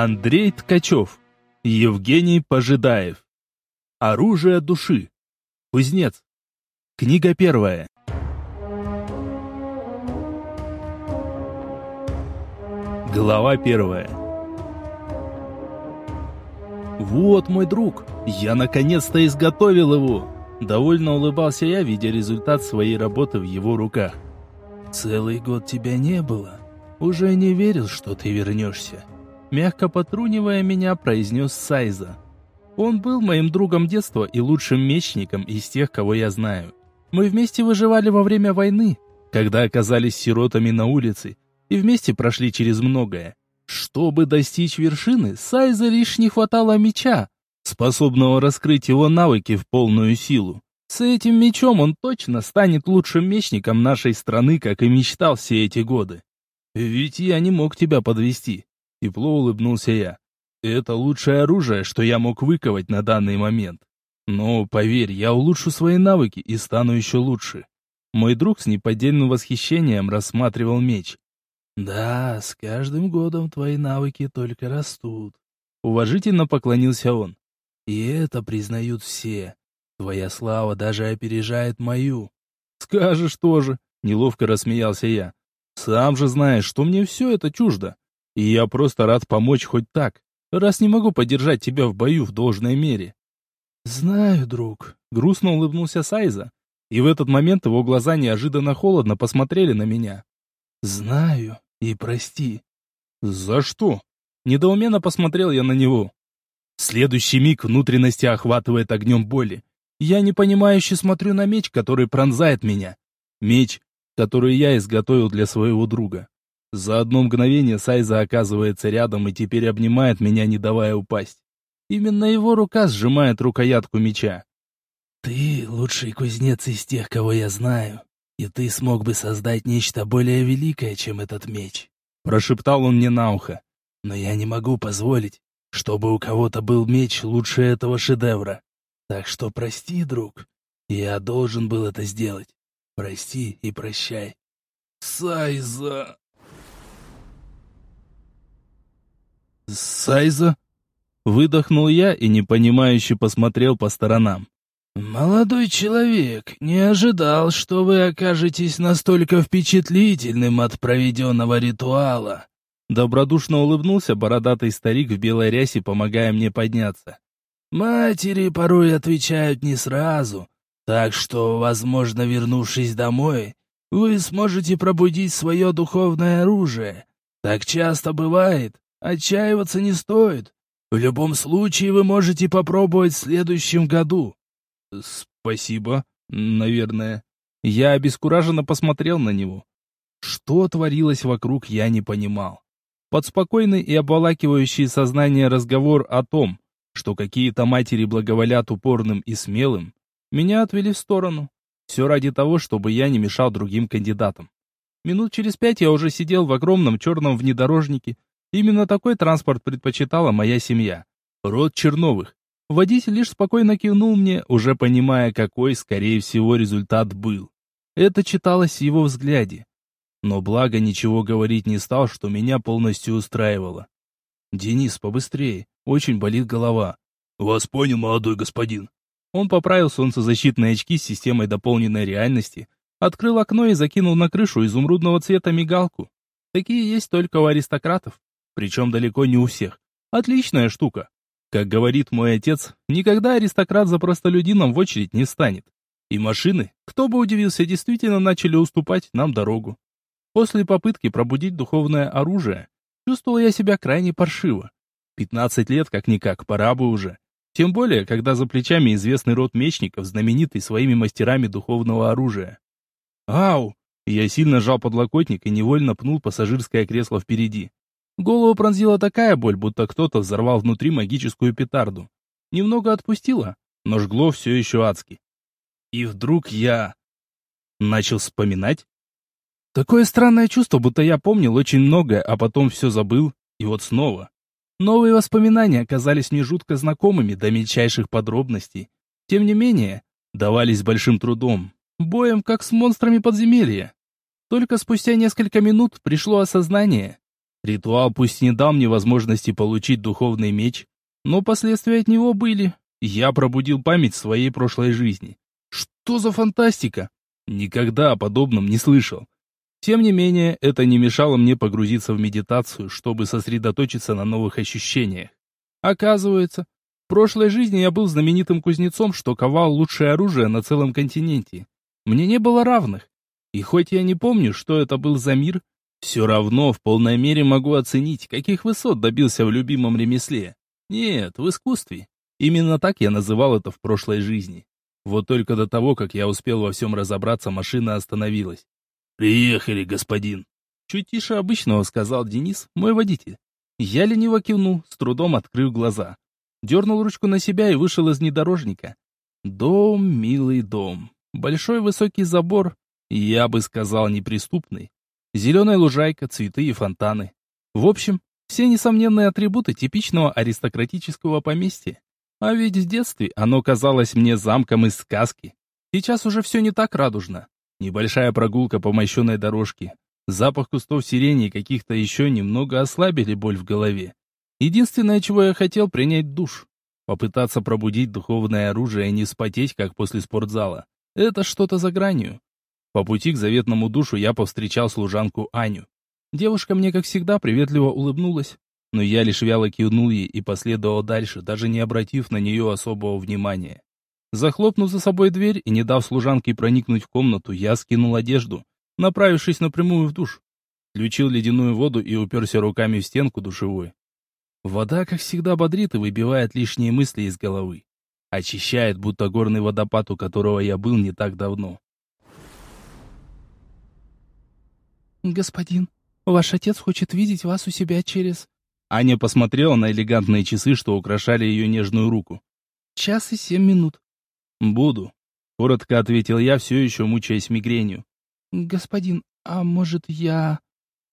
Андрей Ткачев. Евгений Пожидаев. Оружие души. Кузнец. Книга первая. Глава первая. Вот мой друг. Я наконец-то изготовил его. Довольно улыбался я, видя результат своей работы в его руках. Целый год тебя не было. Уже не верил, что ты вернешься. Мягко потрунивая меня, произнес Сайза. Он был моим другом детства и лучшим мечником из тех, кого я знаю. Мы вместе выживали во время войны, когда оказались сиротами на улице, и вместе прошли через многое. Чтобы достичь вершины, Сайза лишь не хватало меча, способного раскрыть его навыки в полную силу. С этим мечом он точно станет лучшим мечником нашей страны, как и мечтал все эти годы. Ведь я не мог тебя подвести. Тепло улыбнулся я. Это лучшее оружие, что я мог выковать на данный момент. Но, поверь, я улучшу свои навыки и стану еще лучше. Мой друг с неподдельным восхищением рассматривал меч. Да, с каждым годом твои навыки только растут. Уважительно поклонился он. И это признают все. Твоя слава даже опережает мою. Скажешь тоже, неловко рассмеялся я. Сам же знаешь, что мне все это чуждо. И я просто рад помочь хоть так, раз не могу поддержать тебя в бою в должной мере. Знаю, друг, грустно улыбнулся Сайза, и в этот момент его глаза неожиданно холодно посмотрели на меня. Знаю и прости. За что? Недоуменно посмотрел я на него. Следующий миг внутренности охватывает огнем боли. Я непонимающе смотрю на меч, который пронзает меня. Меч, который я изготовил для своего друга. За одно мгновение Сайза оказывается рядом и теперь обнимает меня, не давая упасть. Именно его рука сжимает рукоятку меча. «Ты лучший кузнец из тех, кого я знаю, и ты смог бы создать нечто более великое, чем этот меч», — прошептал он мне на ухо. «Но я не могу позволить, чтобы у кого-то был меч лучше этого шедевра. Так что прости, друг. Я должен был это сделать. Прости и прощай. Сайза. Сайза? Выдохнул я и непонимающе посмотрел по сторонам. «Молодой человек, не ожидал, что вы окажетесь настолько впечатлительным от проведенного ритуала». Добродушно улыбнулся бородатый старик в белой рясе, помогая мне подняться. Матери порой отвечают не сразу, так что, возможно, вернувшись домой, вы сможете пробудить свое духовное оружие. Так часто бывает, отчаиваться не стоит. В любом случае вы можете попробовать в следующем году. Спасибо, наверное. Я обескураженно посмотрел на него. Что творилось вокруг, я не понимал. Под спокойный и обволакивающий сознание разговор о том, что какие-то матери благоволят упорным и смелым, меня отвели в сторону. Все ради того, чтобы я не мешал другим кандидатам. Минут через пять я уже сидел в огромном черном внедорожнике. Именно такой транспорт предпочитала моя семья. Род Черновых. Водитель лишь спокойно кивнул мне, уже понимая, какой, скорее всего, результат был. Это читалось в его взгляде. Но благо ничего говорить не стал, что меня полностью устраивало. «Денис, побыстрее, очень болит голова». «Вас понял, молодой господин». Он поправил солнцезащитные очки с системой дополненной реальности, открыл окно и закинул на крышу изумрудного цвета мигалку. Такие есть только у аристократов, причем далеко не у всех. Отличная штука. Как говорит мой отец, никогда аристократ за простолюдином в очередь не станет. И машины, кто бы удивился, действительно начали уступать нам дорогу. После попытки пробудить духовное оружие, чувствовал я себя крайне паршиво. Пятнадцать лет как-никак, пора бы уже. Тем более, когда за плечами известный род мечников, знаменитый своими мастерами духовного оружия. Ау! Я сильно сжал подлокотник и невольно пнул пассажирское кресло впереди. Голову пронзила такая боль, будто кто-то взорвал внутри магическую петарду. Немного отпустила, но жгло все еще адски. И вдруг я... Начал вспоминать. Такое странное чувство, будто я помнил очень многое, а потом все забыл, и вот снова. Новые воспоминания оказались мне жутко знакомыми до мельчайших подробностей. Тем не менее, давались большим трудом, боем как с монстрами подземелья. Только спустя несколько минут пришло осознание. Ритуал пусть не дал мне возможности получить духовный меч, но последствия от него были. Я пробудил память своей прошлой жизни. Что за фантастика? Никогда о подобном не слышал. Тем не менее, это не мешало мне погрузиться в медитацию, чтобы сосредоточиться на новых ощущениях. Оказывается, в прошлой жизни я был знаменитым кузнецом, что ковал лучшее оружие на целом континенте. Мне не было равных. И хоть я не помню, что это был за мир, все равно в полной мере могу оценить, каких высот добился в любимом ремесле. Нет, в искусстве. Именно так я называл это в прошлой жизни. Вот только до того, как я успел во всем разобраться, машина остановилась. «Приехали, господин!» Чуть тише обычного сказал Денис, мой водитель. Я лениво кивнул, с трудом открыв глаза дернул ручку на себя и вышел из внедорожника. Дом, милый дом. Большой высокий забор, я бы сказал, неприступный. Зеленая лужайка, цветы и фонтаны. В общем, все несомненные атрибуты типичного аристократического поместья. А ведь в детстве оно казалось мне замком из сказки. Сейчас уже все не так радужно. Небольшая прогулка по мощенной дорожке. Запах кустов сирени и каких-то еще немного ослабили боль в голове. Единственное, чего я хотел, принять душ. Попытаться пробудить духовное оружие и не вспотеть, как после спортзала. Это что-то за гранью. По пути к заветному душу я повстречал служанку Аню. Девушка мне, как всегда, приветливо улыбнулась, но я лишь вяло кивнул ей и последовал дальше, даже не обратив на нее особого внимания. Захлопнув за собой дверь и не дав служанке проникнуть в комнату, я скинул одежду, направившись напрямую в душ. Включил ледяную воду и уперся руками в стенку душевой. Вода, как всегда, бодрит и выбивает лишние мысли из головы. Очищает, будто горный водопад, у которого я был не так давно. «Господин, ваш отец хочет видеть вас у себя через...» Аня посмотрела на элегантные часы, что украшали ее нежную руку. «Час и семь минут». «Буду», — коротко ответил я, все еще мучаясь мигренью. «Господин, а может я...»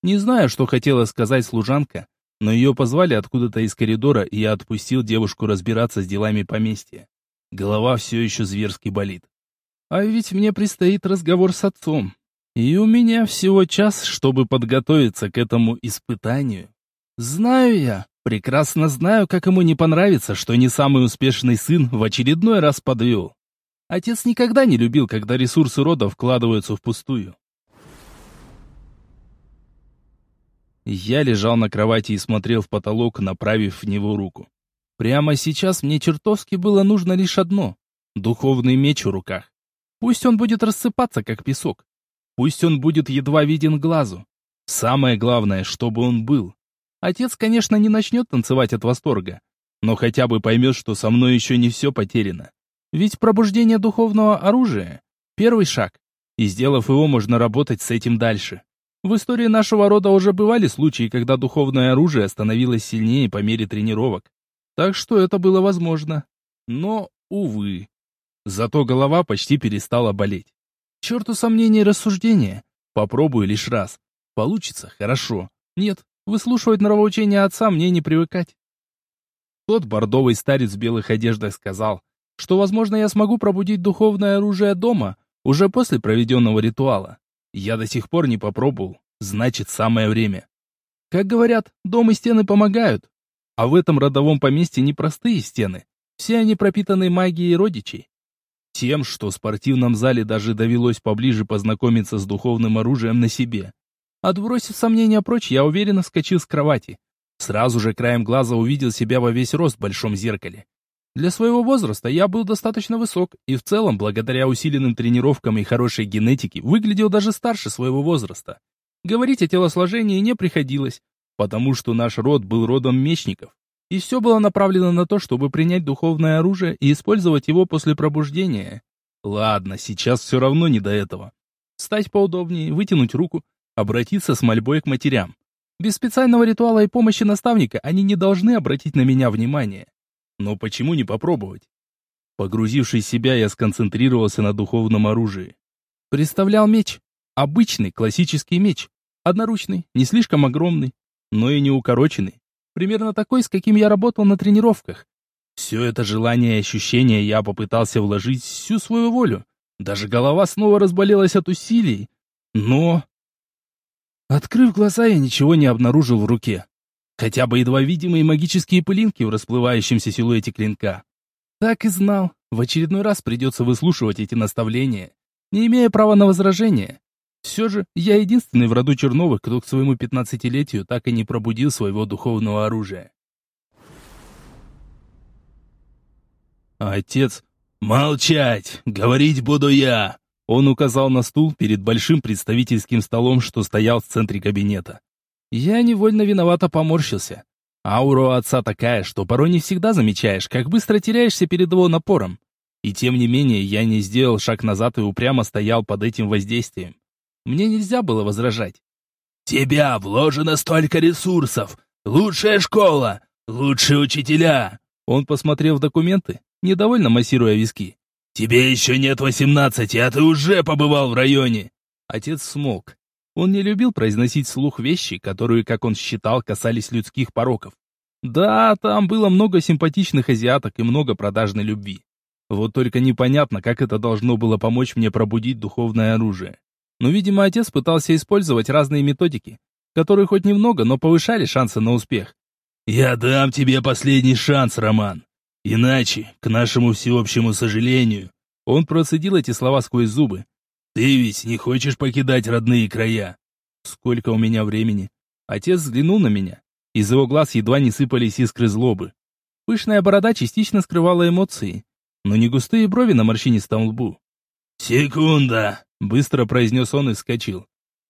Не знаю, что хотела сказать служанка, но ее позвали откуда-то из коридора, и я отпустил девушку разбираться с делами поместья. Голова все еще зверски болит. А ведь мне предстоит разговор с отцом. И у меня всего час, чтобы подготовиться к этому испытанию. Знаю я, прекрасно знаю, как ему не понравится, что не самый успешный сын в очередной раз подвел. Отец никогда не любил, когда ресурсы рода вкладываются впустую. Я лежал на кровати и смотрел в потолок, направив в него руку. Прямо сейчас мне чертовски было нужно лишь одно — духовный меч в руках. Пусть он будет рассыпаться, как песок. Пусть он будет едва виден глазу. Самое главное, чтобы он был. Отец, конечно, не начнет танцевать от восторга, но хотя бы поймет, что со мной еще не все потеряно. Ведь пробуждение духовного оружия — первый шаг, и сделав его, можно работать с этим дальше. В истории нашего рода уже бывали случаи, когда духовное оружие становилось сильнее по мере тренировок. Так что это было возможно. Но, увы. Зато голова почти перестала болеть. Черту сомнения и рассуждения. Попробую лишь раз. Получится — хорошо. Нет, выслушивать нравоучения отца мне не привыкать. Тот бордовый старец в белых одеждах сказал, что, возможно, я смогу пробудить духовное оружие дома уже после проведенного ритуала. Я до сих пор не попробовал, значит, самое время. Как говорят, дом и стены помогают. А в этом родовом поместье не простые стены. Все они пропитаны магией родичей. Тем, что в спортивном зале даже довелось поближе познакомиться с духовным оружием на себе. Отбросив сомнения прочь, я уверенно вскочил с кровати. Сразу же краем глаза увидел себя во весь рост в большом зеркале. Для своего возраста я был достаточно высок и в целом, благодаря усиленным тренировкам и хорошей генетике, выглядел даже старше своего возраста. Говорить о телосложении не приходилось, потому что наш род был родом мечников, и все было направлено на то, чтобы принять духовное оружие и использовать его после пробуждения. Ладно, сейчас все равно не до этого. Встать поудобнее, вытянуть руку, обратиться с мольбой к матерям. Без специального ритуала и помощи наставника они не должны обратить на меня внимание. Но почему не попробовать? Погрузившись в себя, я сконцентрировался на духовном оружии. Представлял меч. Обычный, классический меч. Одноручный, не слишком огромный, но и не укороченный. Примерно такой, с каким я работал на тренировках. Все это желание и ощущение я попытался вложить всю свою волю. Даже голова снова разболелась от усилий. Но... Открыв глаза, я ничего не обнаружил в руке. Хотя бы едва видимые магические пылинки в расплывающемся силуэте клинка. Так и знал, в очередной раз придется выслушивать эти наставления, не имея права на возражение. Все же, я единственный в роду Черновых, кто к своему пятнадцатилетию так и не пробудил своего духовного оружия. Отец... «Молчать! Говорить буду я!» Он указал на стул перед большим представительским столом, что стоял в центре кабинета. Я невольно виновато поморщился. Аура отца такая, что порой не всегда замечаешь, как быстро теряешься перед его напором. И тем не менее, я не сделал шаг назад и упрямо стоял под этим воздействием. Мне нельзя было возражать. «Тебя вложено столько ресурсов! Лучшая школа! Лучшие учителя!» Он посмотрел в документы, недовольно массируя виски. «Тебе еще нет восемнадцати, а ты уже побывал в районе!» Отец смолк. Он не любил произносить вслух вещи, которые, как он считал, касались людских пороков. Да, там было много симпатичных азиаток и много продажной любви. Вот только непонятно, как это должно было помочь мне пробудить духовное оружие. Но, видимо, отец пытался использовать разные методики, которые хоть немного, но повышали шансы на успех. «Я дам тебе последний шанс, Роман. Иначе, к нашему всеобщему сожалению...» Он процедил эти слова сквозь зубы. «Ты ведь не хочешь покидать родные края?» «Сколько у меня времени?» Отец взглянул на меня. Из его глаз едва не сыпались искры злобы. Пышная борода частично скрывала эмоции, но не густые брови на морщинистом лбу. «Секунда!» Быстро произнес он и вскочил.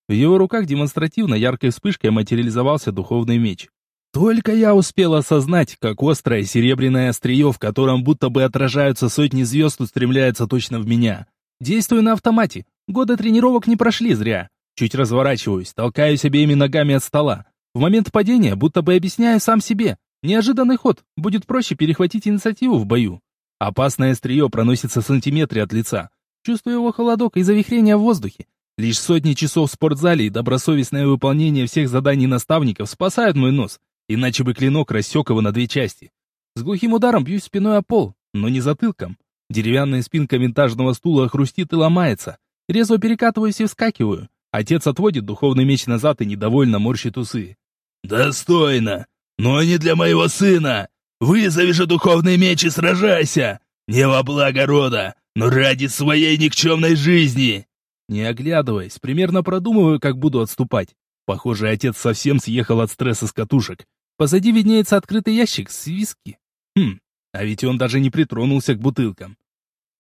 В его руках демонстративно яркой вспышкой материализовался духовный меч. Только я успел осознать, как острое серебряное острие, в котором будто бы отражаются сотни звезд, устремляется точно в меня. Действую на автомате. Годы тренировок не прошли зря. Чуть разворачиваюсь, толкаюсь обеими ногами от стола. В момент падения будто бы объясняю сам себе. Неожиданный ход, будет проще перехватить инициативу в бою. Опасное острие проносится в сантиметре от лица. Чувствую его холодок и завихрение в воздухе. Лишь сотни часов в спортзале и добросовестное выполнение всех заданий наставников спасают мой нос, иначе бы клинок рассек его на две части. С глухим ударом бьюсь спиной о пол, но не затылком. Деревянная спинка винтажного стула хрустит и ломается. Резво перекатываюсь и вскакиваю. Отец отводит духовный меч назад и недовольно морщит усы. «Достойно! Но не для моего сына! Вызови же духовный меч и сражайся! Не во благо рода! но ради своей никчемной жизни!» Не оглядываясь, примерно продумываю, как буду отступать. Похоже, отец совсем съехал от стресса с катушек. Позади виднеется открытый ящик с виски. Хм, а ведь он даже не притронулся к бутылкам.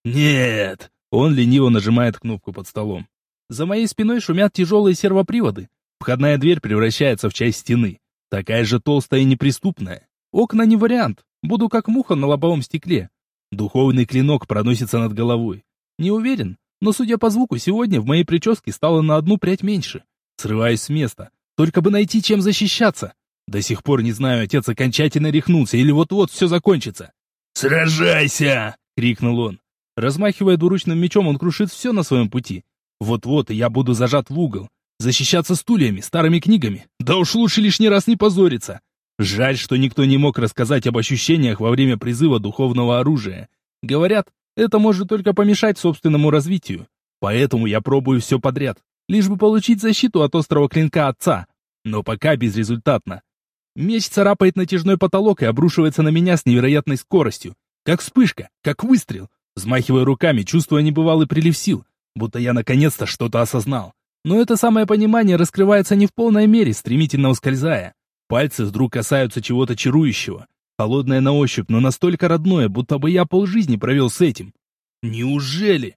«Нет!» Он лениво нажимает кнопку под столом. За моей спиной шумят тяжелые сервоприводы. Входная дверь превращается в часть стены. Такая же толстая и неприступная. Окна не вариант. Буду как муха на лобовом стекле. Духовный клинок проносится над головой. Не уверен, но судя по звуку, сегодня в моей прическе стало на одну прядь меньше. Срываюсь с места, только бы найти чем защищаться. До сих пор не знаю, отец окончательно рехнулся или вот-вот все закончится. «Сражайся!» — крикнул он. Размахивая двуручным мечом, он крушит все на своем пути. Вот-вот я буду зажат в угол. Защищаться стульями, старыми книгами. Да уж лучше лишний раз не позориться. Жаль, что никто не мог рассказать об ощущениях во время призыва духовного оружия. Говорят, это может только помешать собственному развитию. Поэтому я пробую все подряд, лишь бы получить защиту от острого клинка отца. Но пока безрезультатно. Меч царапает натяжной потолок и обрушивается на меня с невероятной скоростью. Как вспышка, как выстрел. Взмахивая руками, чувствуя небывалый прилив сил, будто я наконец-то что-то осознал. Но это самое понимание раскрывается не в полной мере, стремительно ускользая. Пальцы вдруг касаются чего-то чарующего. Холодное на ощупь, но настолько родное, будто бы я полжизни провел с этим. Неужели?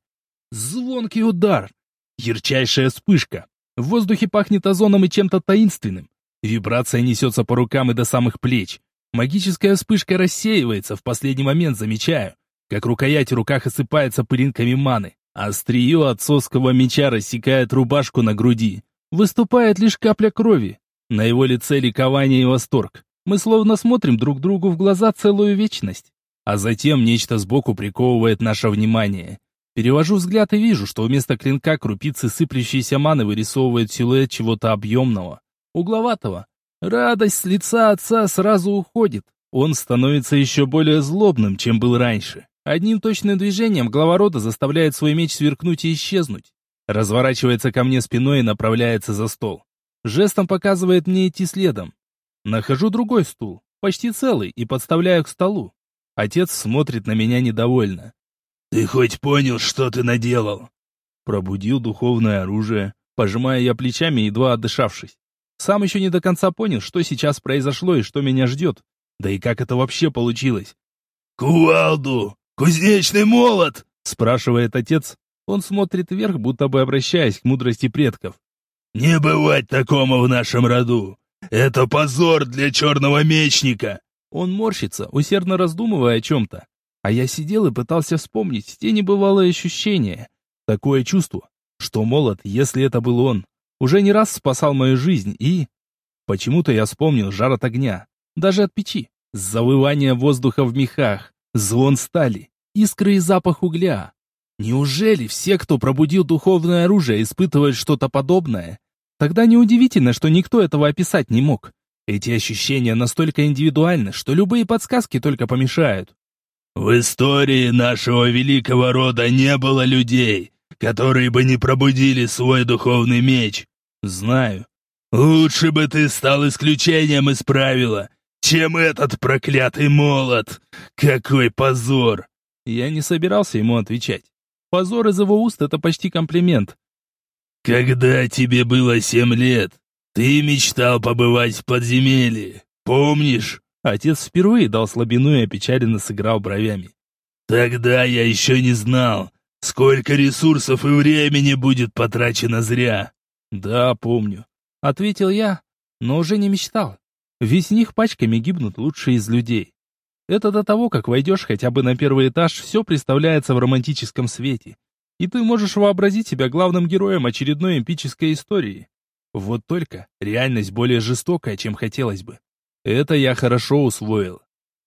Звонкий удар. Ярчайшая вспышка. В воздухе пахнет озоном и чем-то таинственным. Вибрация несется по рукам и до самых плеч. Магическая вспышка рассеивается, в последний момент замечаю, как рукоять в руках осыпается пылинками маны. Острие отцовского меча рассекает рубашку на груди. Выступает лишь капля крови. На его лице ликование и восторг. Мы словно смотрим друг другу в глаза целую вечность. А затем нечто сбоку приковывает наше внимание. Перевожу взгляд и вижу, что вместо клинка крупицы сыплющейся маны вырисовывают силуэт чего-то объемного, угловатого. Радость с лица отца сразу уходит. Он становится еще более злобным, чем был раньше. Одним точным движением глава рода заставляет свой меч сверкнуть и исчезнуть. Разворачивается ко мне спиной и направляется за стол. Жестом показывает мне идти следом. Нахожу другой стул, почти целый, и подставляю к столу. Отец смотрит на меня недовольно. «Ты хоть понял, что ты наделал?» Пробудил духовное оружие, пожимая я плечами, едва отдышавшись. Сам еще не до конца понял, что сейчас произошло и что меня ждет. Да и как это вообще получилось. «Кувалду! Кузнечный молот!» спрашивает отец. Он смотрит вверх, будто бы обращаясь к мудрости предков. «Не бывать такому в нашем роду! Это позор для черного мечника!» Он морщится, усердно раздумывая о чем-то. А я сидел и пытался вспомнить те небывалые ощущения. Такое чувство, что молот, если это был он, уже не раз спасал мою жизнь и... Почему-то я вспомнил жар от огня, даже от печи, завывание воздуха в мехах, звон стали, искры и запах угля. Неужели все, кто пробудил духовное оружие, испытывают что-то подобное? Тогда неудивительно, что никто этого описать не мог. Эти ощущения настолько индивидуальны, что любые подсказки только помешают. В истории нашего великого рода не было людей, которые бы не пробудили свой духовный меч. Знаю. Лучше бы ты стал исключением из правила, чем этот проклятый молот. Какой позор! Я не собирался ему отвечать. Позор из его уст — это почти комплимент. Когда тебе было семь лет, ты мечтал побывать в подземелье, помнишь? Отец впервые дал слабину и опечаленно сыграл бровями. Тогда я еще не знал, сколько ресурсов и времени будет потрачено зря. Да, помню. Ответил я, но уже не мечтал. Ведь с них пачками гибнут лучшие из людей. Это до того, как войдешь хотя бы на первый этаж, все представляется в романтическом свете. И ты можешь вообразить себя главным героем очередной эпической истории. Вот только реальность более жестокая, чем хотелось бы. Это я хорошо усвоил.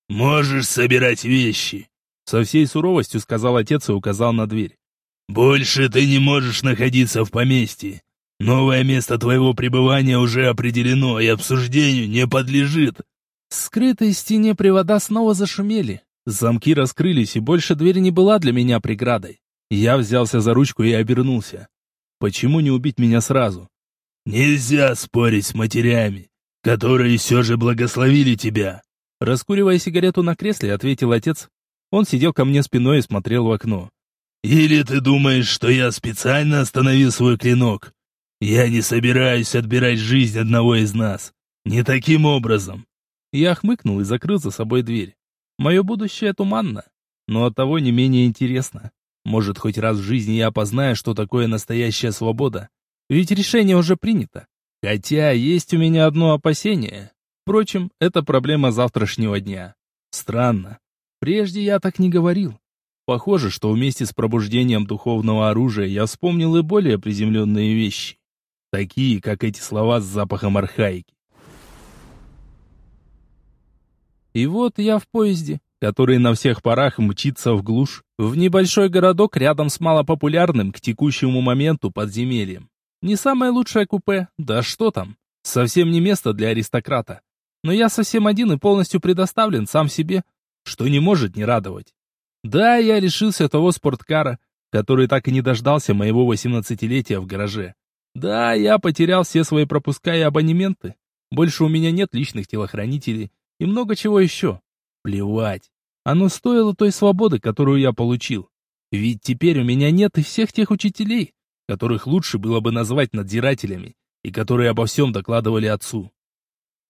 «Можешь собирать вещи», — со всей суровостью сказал отец и указал на дверь. «Больше ты не можешь находиться в поместье. Новое место твоего пребывания уже определено и обсуждению не подлежит». В скрытой стене привода снова зашумели. Замки раскрылись, и больше дверь не была для меня преградой. Я взялся за ручку и обернулся. Почему не убить меня сразу? «Нельзя спорить с матерями которые все же благословили тебя». Раскуривая сигарету на кресле, ответил отец. Он сидел ко мне спиной и смотрел в окно. «Или ты думаешь, что я специально остановил свой клинок? Я не собираюсь отбирать жизнь одного из нас. Не таким образом». Я хмыкнул и закрыл за собой дверь. Мое будущее туманно, но оттого не менее интересно. Может, хоть раз в жизни я познаю, что такое настоящая свобода. Ведь решение уже принято. Хотя есть у меня одно опасение. Впрочем, это проблема завтрашнего дня. Странно. Прежде я так не говорил. Похоже, что вместе с пробуждением духовного оружия я вспомнил и более приземленные вещи. Такие, как эти слова с запахом архаики. И вот я в поезде, который на всех парах мчится в глушь, в небольшой городок рядом с малопопулярным к текущему моменту подземельем. Не самое лучшее купе, да что там. Совсем не место для аристократа. Но я совсем один и полностью предоставлен сам себе, что не может не радовать. Да, я лишился того спорткара, который так и не дождался моего восемнадцатилетия в гараже. Да, я потерял все свои пропуска и абонементы. Больше у меня нет личных телохранителей и много чего еще. Плевать. Оно стоило той свободы, которую я получил. Ведь теперь у меня нет и всех тех учителей, которых лучше было бы назвать надзирателями, и которые обо всем докладывали отцу.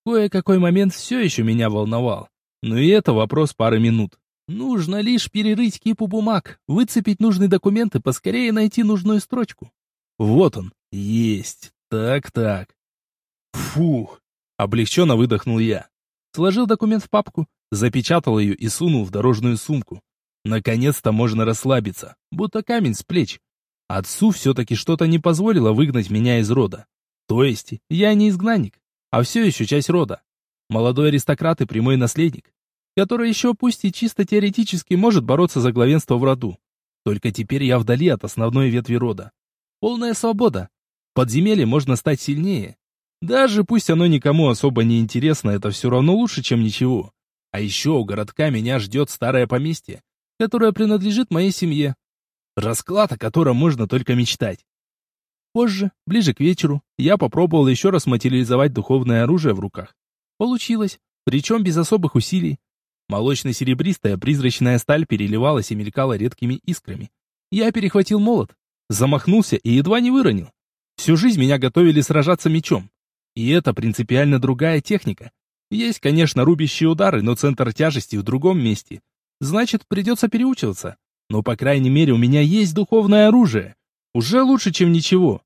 Кое-какой момент все еще меня волновал, но и это вопрос пары минут. Нужно лишь перерыть кипу бумаг, выцепить нужный документ и поскорее найти нужную строчку. Вот он, есть. Так-так. Фух, облегченно выдохнул я. Сложил документ в папку, запечатал ее и сунул в дорожную сумку. Наконец-то можно расслабиться, будто камень с плеч. Отцу все-таки что-то не позволило выгнать меня из рода. То есть, я не изгнанник, а все еще часть рода. Молодой аристократ и прямой наследник, который еще пусть и чисто теоретически может бороться за главенство в роду. Только теперь я вдали от основной ветви рода. Полная свобода. В подземелье можно стать сильнее. Даже пусть оно никому особо не интересно, это все равно лучше, чем ничего. А еще у городка меня ждет старое поместье, которое принадлежит моей семье. Расклад, о котором можно только мечтать. Позже, ближе к вечеру, я попробовал еще раз материализовать духовное оружие в руках. Получилось, причем без особых усилий. Молочно-серебристая призрачная сталь переливалась и мелькала редкими искрами. Я перехватил молот, замахнулся и едва не выронил. Всю жизнь меня готовили сражаться мечом. И это принципиально другая техника. Есть, конечно, рубящие удары, но центр тяжести в другом месте. Значит, придется переучиваться. Но, по крайней мере, у меня есть духовное оружие. Уже лучше, чем ничего.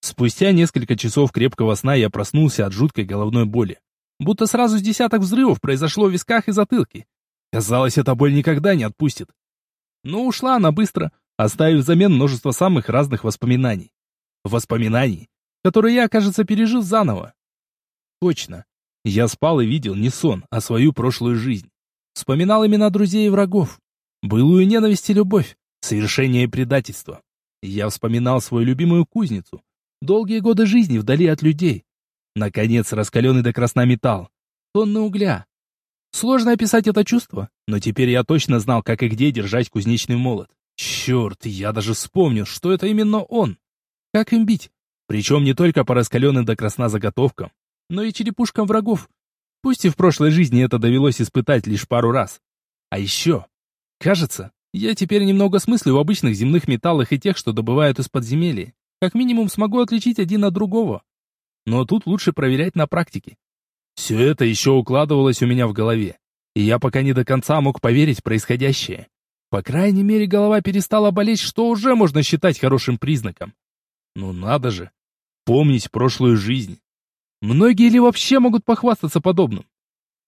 Спустя несколько часов крепкого сна я проснулся от жуткой головной боли. Будто сразу с десяток взрывов произошло в висках и затылке. Казалось, эта боль никогда не отпустит. Но ушла она быстро, оставив взамен множество самых разных воспоминаний. Воспоминаний, которые я, кажется, пережил заново. Точно. Я спал и видел не сон, а свою прошлую жизнь. Вспоминал имена друзей и врагов. Былую ненависть и любовь, совершение и предательство. Я вспоминал свою любимую кузницу. Долгие годы жизни вдали от людей. Наконец, раскаленный до красна металл. Тонны угля. Сложно описать это чувство, но теперь я точно знал, как и где держать кузнечный молот. Черт, я даже вспомнил, что это именно он. Как им бить? Причем не только по раскаленным до красна заготовкам, но и черепушкам врагов. Пусть и в прошлой жизни это довелось испытать лишь пару раз. А еще, кажется, я теперь немного смыслю в обычных земных металлах и тех, что добывают из подземелья. Как минимум смогу отличить один от другого. Но тут лучше проверять на практике. Все это еще укладывалось у меня в голове, и я пока не до конца мог поверить в происходящее. По крайней мере, голова перестала болеть, что уже можно считать хорошим признаком. Ну надо же, помнить прошлую жизнь. Многие ли вообще могут похвастаться подобным?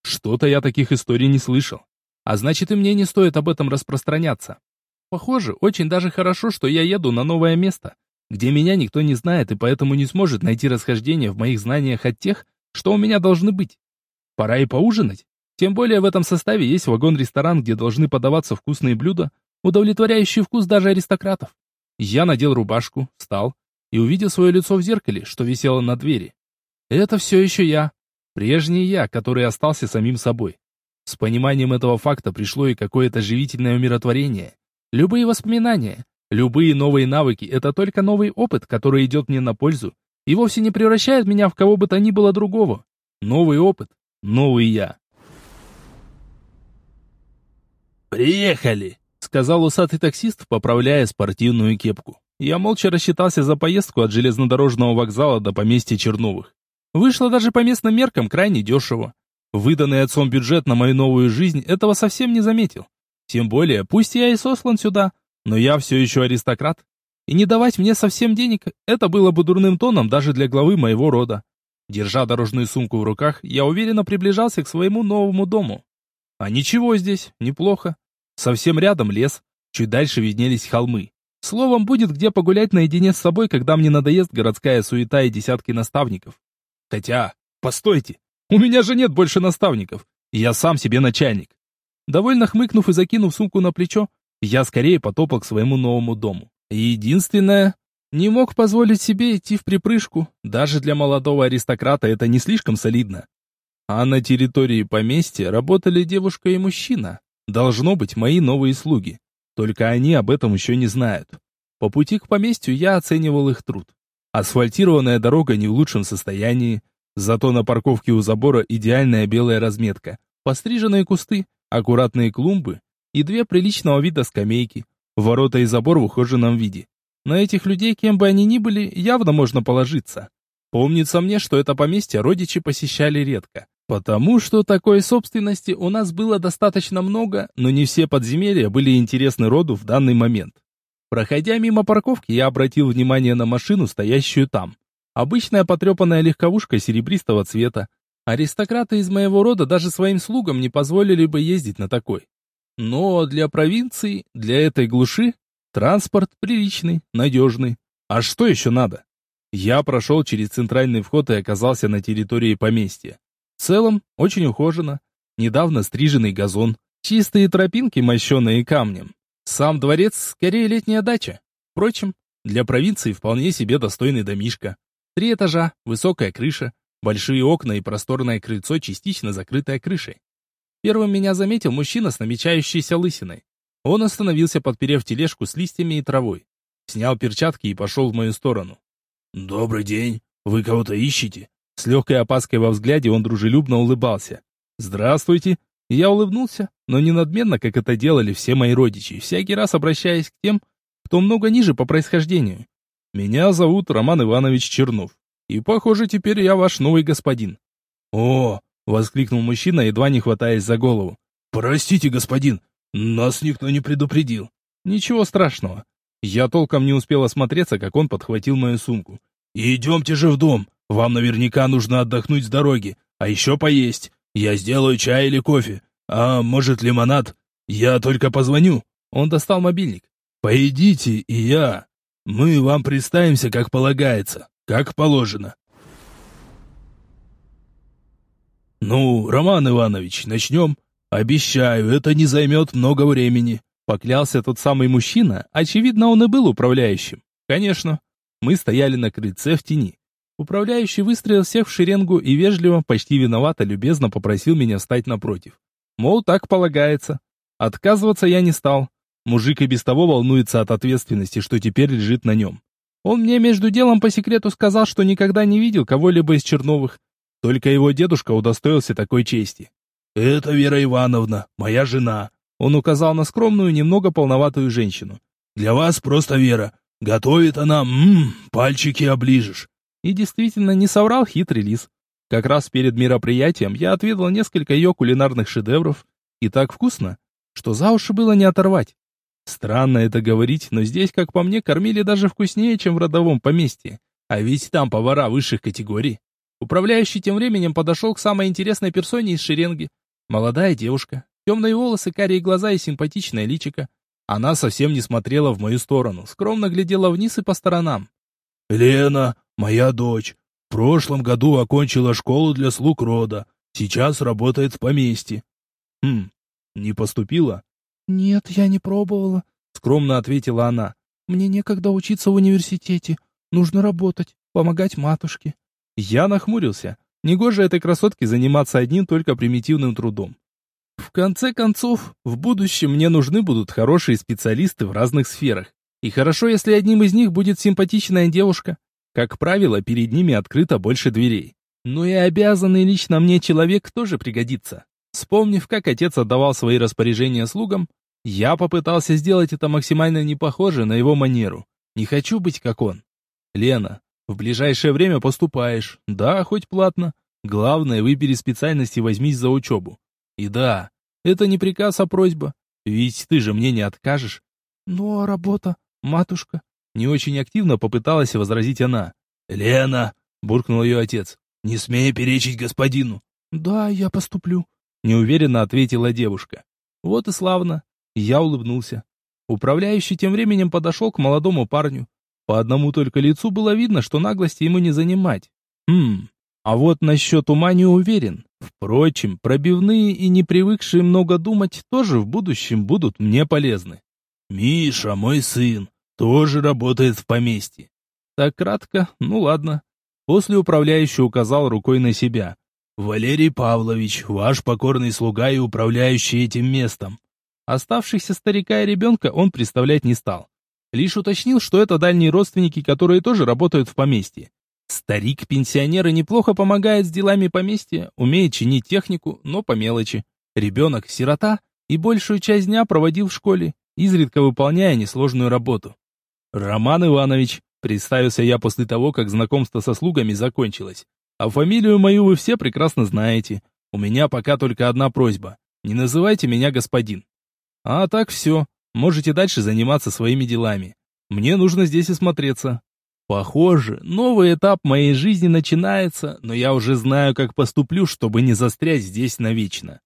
Что-то я таких историй не слышал. А значит, и мне не стоит об этом распространяться. Похоже, очень даже хорошо, что я еду на новое место, где меня никто не знает и поэтому не сможет найти расхождения в моих знаниях от тех, что у меня должны быть. Пора и поужинать. Тем более в этом составе есть вагон-ресторан, где должны подаваться вкусные блюда, удовлетворяющие вкус даже аристократов. Я надел рубашку, встал и увидел свое лицо в зеркале, что висело на двери. Это все еще я. Прежний я, который остался самим собой. С пониманием этого факта пришло и какое-то живительное умиротворение. Любые воспоминания, любые новые навыки — это только новый опыт, который идет мне на пользу и вовсе не превращает меня в кого бы то ни было другого. Новый опыт, новый я. «Приехали!» — сказал усатый таксист, поправляя спортивную кепку. Я молча рассчитался за поездку от железнодорожного вокзала до поместья Черновых. Вышло даже по местным меркам крайне дешево. Выданный отцом бюджет на мою новую жизнь этого совсем не заметил. Тем более, пусть я и сослан сюда, но я все еще аристократ. И не давать мне совсем денег, это было бы дурным тоном даже для главы моего рода. Держа дорожную сумку в руках, я уверенно приближался к своему новому дому. А ничего здесь, неплохо. Совсем рядом лес, чуть дальше виднелись холмы. Словом, будет где погулять наедине с собой, когда мне надоест городская суета и десятки наставников. Хотя, постойте, у меня же нет больше наставников. Я сам себе начальник. Довольно хмыкнув и закинув сумку на плечо, я скорее потопал к своему новому дому. Единственное, не мог позволить себе идти в припрыжку. Даже для молодого аристократа это не слишком солидно. А на территории поместья работали девушка и мужчина. Должно быть, мои новые слуги. Только они об этом еще не знают. По пути к поместью я оценивал их труд. Асфальтированная дорога не в лучшем состоянии, зато на парковке у забора идеальная белая разметка, постриженные кусты, аккуратные клумбы и две приличного вида скамейки, ворота и забор в ухоженном виде. На этих людей, кем бы они ни были, явно можно положиться. Помнится мне, что это поместье родичи посещали редко. Потому что такой собственности у нас было достаточно много, но не все подземелья были интересны роду в данный момент. Проходя мимо парковки, я обратил внимание на машину, стоящую там. Обычная потрепанная легковушка серебристого цвета. Аристократы из моего рода даже своим слугам не позволили бы ездить на такой. Но для провинции, для этой глуши, транспорт приличный, надежный. А что еще надо? Я прошел через центральный вход и оказался на территории поместья. В целом, очень ухоженно. Недавно стриженный газон, чистые тропинки, мощеные камнем. Сам дворец скорее летняя дача. Впрочем, для провинции вполне себе достойный домишка. Три этажа, высокая крыша, большие окна и просторное крыльцо, частично закрытое крышей. Первым меня заметил мужчина с намечающейся лысиной. Он остановился, подперев тележку с листьями и травой. Снял перчатки и пошел в мою сторону. «Добрый день. Вы кого-то ищете?» С легкой опаской во взгляде он дружелюбно улыбался. «Здравствуйте!» Я улыбнулся, но не надменно, как это делали все мои родичи, всякий раз обращаясь к тем, кто много ниже по происхождению. «Меня зовут Роман Иванович Чернов, и, похоже, теперь я ваш новый господин». «О!» — воскликнул мужчина, едва не хватаясь за голову. «Простите, господин, нас никто не предупредил». «Ничего страшного». Я толком не успел осмотреться, как он подхватил мою сумку. «Идемте же в дом. Вам наверняка нужно отдохнуть с дороги, а еще поесть. Я сделаю чай или кофе. А может, лимонад? Я только позвоню». Он достал мобильник. «Поедите, и я. Мы вам представимся, как полагается, как положено». «Ну, Роман Иванович, начнем?» «Обещаю, это не займет много времени», — поклялся тот самый мужчина. Очевидно, он и был управляющим. «Конечно». Мы стояли на крыльце в тени. Управляющий выстроил всех в шеренгу и вежливо, почти виновато, любезно попросил меня встать напротив. Мол, так полагается. Отказываться я не стал. Мужик и без того волнуется от ответственности, что теперь лежит на нем. Он мне между делом по секрету сказал, что никогда не видел кого-либо из Черновых. Только его дедушка удостоился такой чести. «Это Вера Ивановна, моя жена», — он указал на скромную, немного полноватую женщину. «Для вас просто Вера. Готовит она, ммм, пальчики оближешь». И действительно, не соврал хитрый лис. Как раз перед мероприятием я отведал несколько ее кулинарных шедевров, и так вкусно, что за уши было не оторвать. Странно это говорить, но здесь, как по мне, кормили даже вкуснее, чем в родовом поместье. А ведь там повара высших категорий. Управляющий тем временем подошел к самой интересной персоне из шеренги, Молодая девушка, темные волосы, карие глаза и симпатичное личико. Она совсем не смотрела в мою сторону, скромно глядела вниз и по сторонам. «Лена, моя дочь, в прошлом году окончила школу для слуг рода, сейчас работает в поместье». «Хм, не поступила?» «Нет, я не пробовала», — скромно ответила она. «Мне некогда учиться в университете, нужно работать, помогать матушке». Я нахмурился. Негоже этой красотке заниматься одним только примитивным трудом. В конце концов, в будущем мне нужны будут хорошие специалисты в разных сферах. И хорошо, если одним из них будет симпатичная девушка. Как правило, перед ними открыто больше дверей. Но и обязанный лично мне человек тоже пригодится. Вспомнив, как отец отдавал свои распоряжения слугам, я попытался сделать это максимально не похоже на его манеру. Не хочу быть как он. Лена, в ближайшее время поступаешь. Да, хоть платно. Главное, выбери специальность и возьмись за учебу. И да, это не приказ, а просьба. Ведь ты же мне не откажешь. Ну, а работа, матушка? Не очень активно попыталась возразить она. «Лена!» — буркнул ее отец. «Не смей перечить господину!» «Да, я поступлю», — неуверенно ответила девушка. Вот и славно. Я улыбнулся. Управляющий тем временем подошел к молодому парню. По одному только лицу было видно, что наглости ему не занимать. Хм, а вот насчет ума не уверен. Впрочем, пробивные и не привыкшие много думать тоже в будущем будут мне полезны. «Миша, мой сын, тоже работает в поместье». Так кратко, ну ладно. После управляющий указал рукой на себя. «Валерий Павлович, ваш покорный слуга и управляющий этим местом». Оставшихся старика и ребенка он представлять не стал. Лишь уточнил, что это дальние родственники, которые тоже работают в поместье. Старик-пенсионер неплохо помогает с делами поместья, умеет чинить технику, но по мелочи. Ребенок – сирота и большую часть дня проводил в школе, изредка выполняя несложную работу. «Роман Иванович», – представился я после того, как знакомство со слугами закончилось. «А фамилию мою вы все прекрасно знаете. У меня пока только одна просьба. Не называйте меня господин». «А так все. Можете дальше заниматься своими делами. Мне нужно здесь осмотреться. Похоже, новый этап моей жизни начинается, но я уже знаю, как поступлю, чтобы не застрять здесь навечно.